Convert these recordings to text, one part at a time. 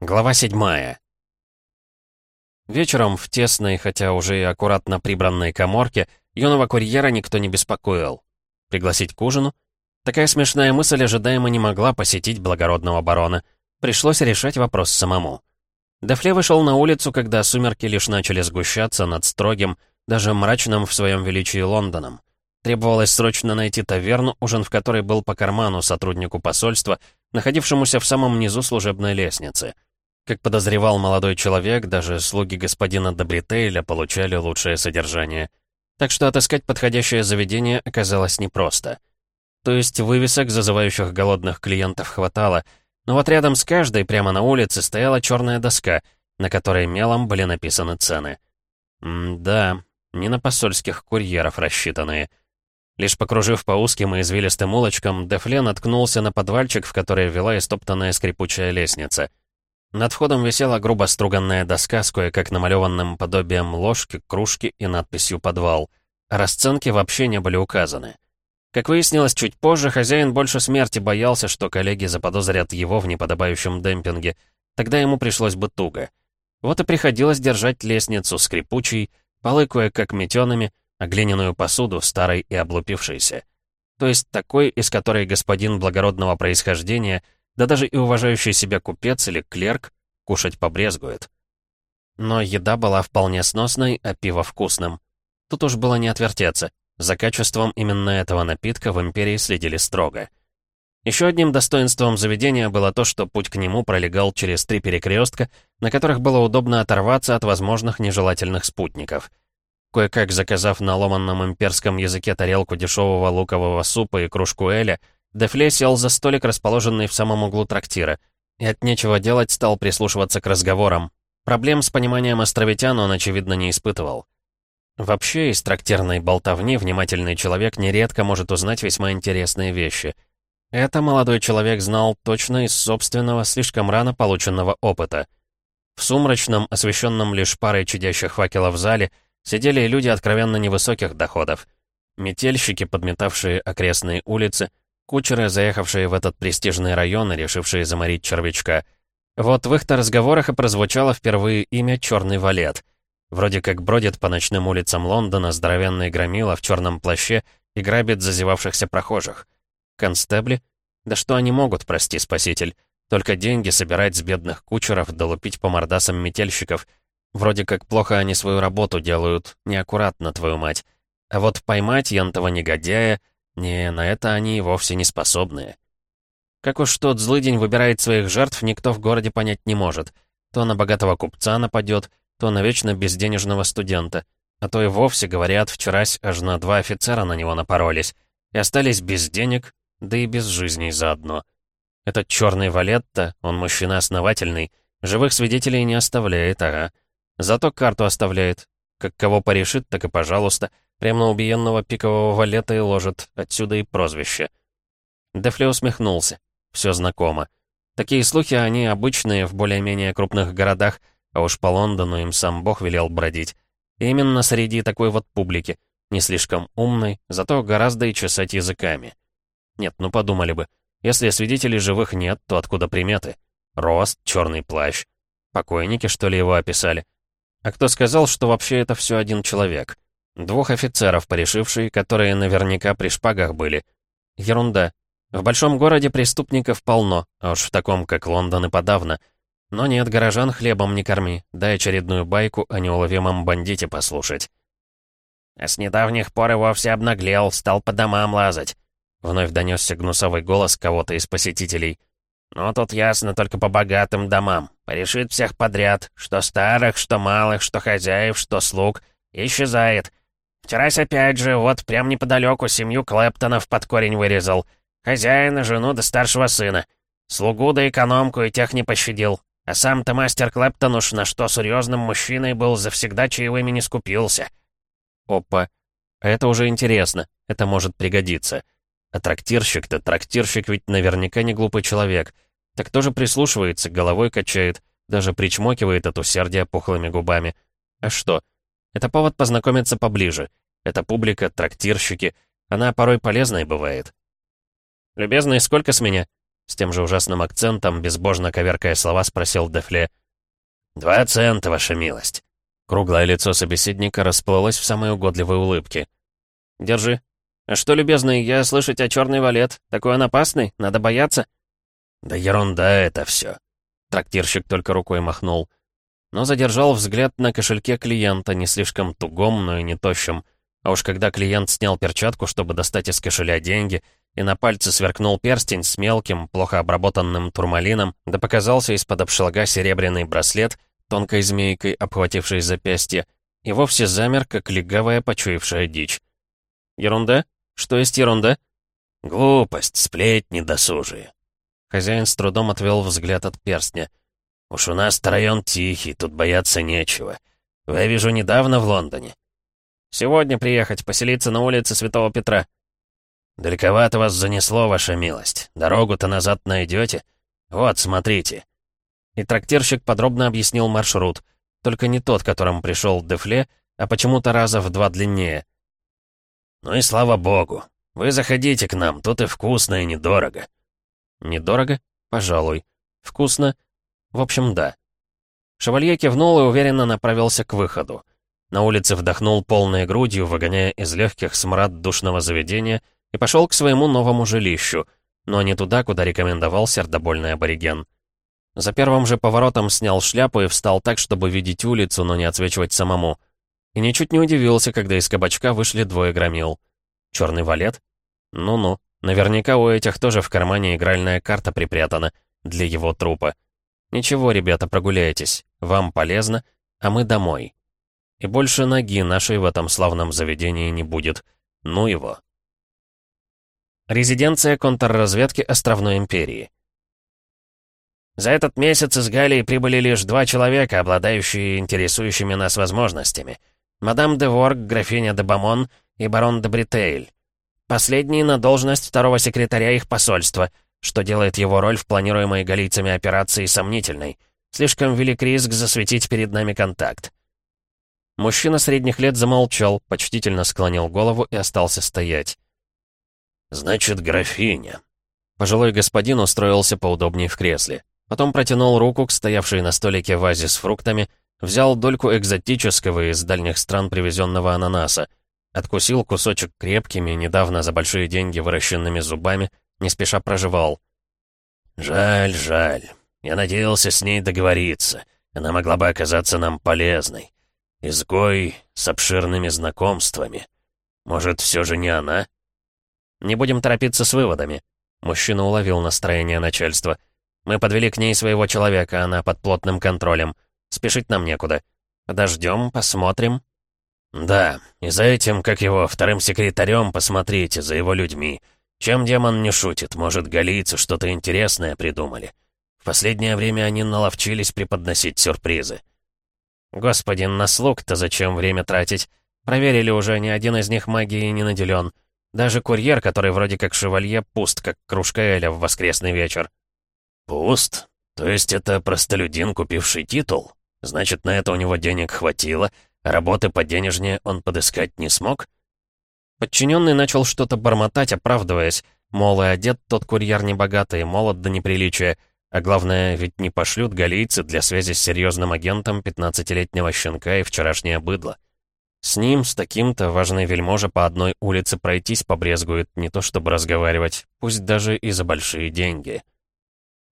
Глава седьмая. Вечером в тесной, хотя уже и аккуратно прибранной коморке, юного курьера никто не беспокоил. Пригласить к ужину? Такая смешная мысль ожидаемо не могла посетить благородного барона. Пришлось решать вопрос самому. Дефле вышел на улицу, когда сумерки лишь начали сгущаться над строгим, даже мрачным в своем величии Лондоном. Требовалось срочно найти таверну, ужин в которой был по карману сотруднику посольства, находившемуся в самом низу служебной лестницы — как подозревал молодой человек, даже слуги господина Добритейля получали лучшее содержание. Так что отыскать подходящее заведение оказалось непросто. То есть вывесок, зазывающих голодных клиентов, хватало, но вот рядом с каждой, прямо на улице, стояла черная доска, на которой мелом были написаны цены. М-да, не на посольских курьеров рассчитанные. Лишь покружив по узким и извилистым улочкам, Дефле наткнулся на подвальчик, в который вела истоптанная скрипучая лестница — над входом висела грубо струганная доска с кое-как намалеванным подобием ложки, кружки и надписью «Подвал». расценки вообще не были указаны. Как выяснилось чуть позже, хозяин больше смерти боялся, что коллеги заподозрят его в неподобающем демпинге. Тогда ему пришлось бы туго. Вот и приходилось держать лестницу скрипучей, полы кое-как метеными, а глиняную посуду старой и облупившейся. То есть такой, из которой господин благородного происхождения — да даже и уважающий себя купец или клерк кушать побрезгует. Но еда была вполне сносной, а пиво вкусным. Тут уж было не отвертеться. За качеством именно этого напитка в Империи следили строго. Еще одним достоинством заведения было то, что путь к нему пролегал через три перекрестка, на которых было удобно оторваться от возможных нежелательных спутников. Кое-как заказав на ломанном имперском языке тарелку дешевого лукового супа и кружку эля, Дефле сел за столик, расположенный в самом углу трактира, и от нечего делать стал прислушиваться к разговорам. Проблем с пониманием островитян он, очевидно, не испытывал. Вообще, из трактирной болтовни внимательный человек нередко может узнать весьма интересные вещи. Это молодой человек знал точно из собственного, слишком рано полученного опыта. В сумрачном, освещенном лишь парой чадящих факелов зале, сидели люди откровенно невысоких доходов. Метельщики, подметавшие окрестные улицы, Кучеры, заехавшие в этот престижный район и решившие заморить червячка. Вот в их-то разговорах и прозвучало впервые имя «Черный валет». Вроде как бродит по ночным улицам Лондона здоровенный громила в черном плаще и грабит зазевавшихся прохожих. Констебли? Да что они могут, прости, спаситель? Только деньги собирать с бедных кучеров, долупить по мордасам метельщиков. Вроде как плохо они свою работу делают, неаккуратно, твою мать. А вот поймать янтого негодяя — не, на это они вовсе не способны. Как уж тот злый день выбирает своих жертв, никто в городе понять не может. То на богатого купца нападет, то на вечно безденежного студента. А то и вовсе, говорят, вчерась аж на два офицера на него напоролись. И остались без денег, да и без жизней заодно. Этот черный Валетта, он мужчина основательный, живых свидетелей не оставляет, ага. Зато карту оставляет. Как кого порешит, так и пожалуйста — Прямо на убиенного пикового валета и ложит, отсюда и прозвище. Дефле усмехнулся. Все знакомо. Такие слухи, они обычные в более-менее крупных городах, а уж по Лондону им сам бог велел бродить. И именно среди такой вот публики. Не слишком умной, зато гораздо и чесать языками. Нет, ну подумали бы. Если свидетелей живых нет, то откуда приметы? Рост, черный плащ. Покойники, что ли, его описали? А кто сказал, что вообще это все один человек? Двух офицеров, порешившие, которые наверняка при шпагах были. Ерунда. В большом городе преступников полно, а уж в таком, как Лондон и подавно. Но нет, горожан хлебом не корми, дай очередную байку о неуловимом бандите послушать. А с недавних пор и вовсе обнаглел, стал по домам лазать. Вновь донесся гнусовый голос кого-то из посетителей. «Ну, тут ясно только по богатым домам. Порешит всех подряд, что старых, что малых, что хозяев, что слуг. Исчезает. Вчерась опять же, вот прям неподалеку семью Клэптонов под корень вырезал. Хозяина, жену да старшего сына. Слугу да экономку и тех не пощадил. А сам-то мастер Клэптон уж на что серьезным мужчиной был, завсегда чаевыми не скупился. Опа. Это уже интересно. Это может пригодиться. А трактирщик-то, трактирщик ведь наверняка не глупый человек. Так тоже прислушивается, головой качает, даже причмокивает от усердия пухлыми губами. А что? Это повод познакомиться поближе. Это публика, трактирщики. Она порой полезной бывает. «Любезный, сколько с меня?» С тем же ужасным акцентом, безбожно коверкая слова, спросил Дефле. «Два цента, ваша милость». Круглое лицо собеседника расплылось в самой угодливой улыбке. «Держи. А что, любезный, я слышать о черный валет. Такой он опасный? Надо бояться?» «Да ерунда это все. Трактирщик только рукой махнул. Но задержал взгляд на кошельке клиента, не слишком тугом, но и не тощим. А уж когда клиент снял перчатку, чтобы достать из кошеля деньги, и на пальце сверкнул перстень с мелким, плохо обработанным турмалином, да показался из-под обшлага серебряный браслет, тонкой змейкой обхватившей запястье, и вовсе замер, как легавая, почуявшая дичь. «Ерунда? Что есть ерунда?» «Глупость, сплетни досужие». Хозяин с трудом отвел взгляд от перстня. «Уж у нас-то район тихий, тут бояться нечего. Вы, вижу, недавно в Лондоне». «Сегодня приехать, поселиться на улице Святого Петра». «Далековато вас занесло, ваша милость. Дорогу-то назад найдете? Вот, смотрите». И трактирщик подробно объяснил маршрут, только не тот, которым пришел Дефле, а почему-то раза в два длиннее. «Ну и слава богу. Вы заходите к нам, тут и вкусно, и недорого». «Недорого? Пожалуй. Вкусно? В общем, да». Шевалье кивнул и уверенно направился к выходу. На улице вдохнул полной грудью, выгоняя из легких смрад душного заведения, и пошел к своему новому жилищу, но не туда, куда рекомендовал сердобольный абориген. За первым же поворотом снял шляпу и встал так, чтобы видеть улицу, но не отсвечивать самому. И ничуть не удивился, когда из кабачка вышли двое громил. Черный валет? Ну-ну, наверняка у этих тоже в кармане игральная карта припрятана для его трупа. Ничего, ребята, прогуляйтесь, вам полезно, а мы домой. И больше ноги нашей в этом славном заведении не будет. Ну его. Резиденция контрразведки Островной империи. За этот месяц из Галлии прибыли лишь два человека, обладающие интересующими нас возможностями. Мадам де Ворг, графиня де Бамон и барон де Бритейль. Последний на должность второго секретаря их посольства, что делает его роль в планируемой галийцами операции сомнительной. Слишком велик риск засветить перед нами контакт. Мужчина средних лет замолчал, почтительно склонил голову и остался стоять. «Значит, графиня». Пожилой господин устроился поудобнее в кресле. Потом протянул руку к стоявшей на столике вазе с фруктами, взял дольку экзотического из дальних стран привезенного ананаса, откусил кусочек крепкими, недавно за большие деньги выращенными зубами, не спеша проживал. «Жаль, жаль. Я надеялся с ней договориться. Она могла бы оказаться нам полезной. Изгой с обширными знакомствами. Может, все же не она?» «Не будем торопиться с выводами». Мужчина уловил настроение начальства. Мы подвели к ней своего человека, она под плотным контролем. Спешить нам некуда. Подождем, посмотрим». «Да, и за этим, как его, вторым секретарем, посмотрите, за его людьми. Чем демон не шутит, может, галийцы что-то интересное придумали. В последнее время они наловчились преподносить сюрпризы». «Господин, на слуг-то зачем время тратить? Проверили уже, ни один из них магией не наделен. Даже курьер, который вроде как шевалье, пуст, как кружка Эля в воскресный вечер». «Пуст? То есть это простолюдин, купивший титул? Значит, на это у него денег хватило, а работы поденежнее он подыскать не смог?» Подчиненный начал что-то бормотать, оправдываясь, мол, и одет тот курьер небогатый, молод до неприличия, а главное, ведь не пошлют галийцы для связи с серьезным агентом 15-летнего щенка и вчерашнее быдло. С ним, с таким-то, важный вельможа по одной улице пройтись побрезгует, не то чтобы разговаривать, пусть даже и за большие деньги.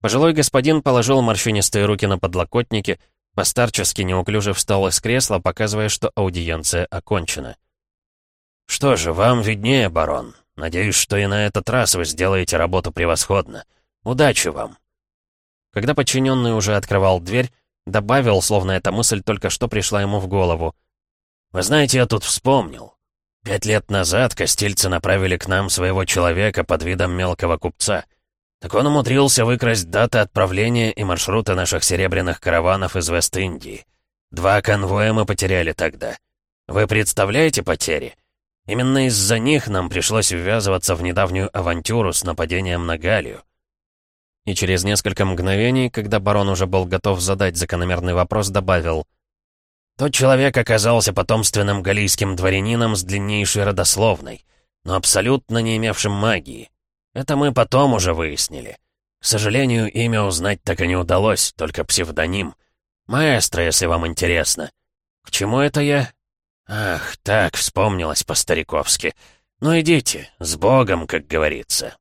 Пожилой господин положил морщинистые руки на подлокотники, постарчески неуклюже встал из кресла, показывая, что аудиенция окончена. «Что же, вам виднее, барон. Надеюсь, что и на этот раз вы сделаете работу превосходно. Удачи вам!» Когда подчиненный уже открывал дверь, добавил, словно эта мысль только что пришла ему в голову. «Вы знаете, я тут вспомнил. Пять лет назад костильцы направили к нам своего человека под видом мелкого купца. Так он умудрился выкрасть даты отправления и маршруты наших серебряных караванов из Вест-Индии. Два конвоя мы потеряли тогда. Вы представляете потери? Именно из-за них нам пришлось ввязываться в недавнюю авантюру с нападением на Галию. И через несколько мгновений, когда барон уже был готов задать закономерный вопрос, добавил. Тот человек оказался потомственным галийским дворянином с длиннейшей родословной, но абсолютно не имевшим магии. Это мы потом уже выяснили. К сожалению, имя узнать так и не удалось, только псевдоним. Маэстро, если вам интересно. К чему это я? Ах, так, вспомнилось по-стариковски. Ну идите, с Богом, как говорится.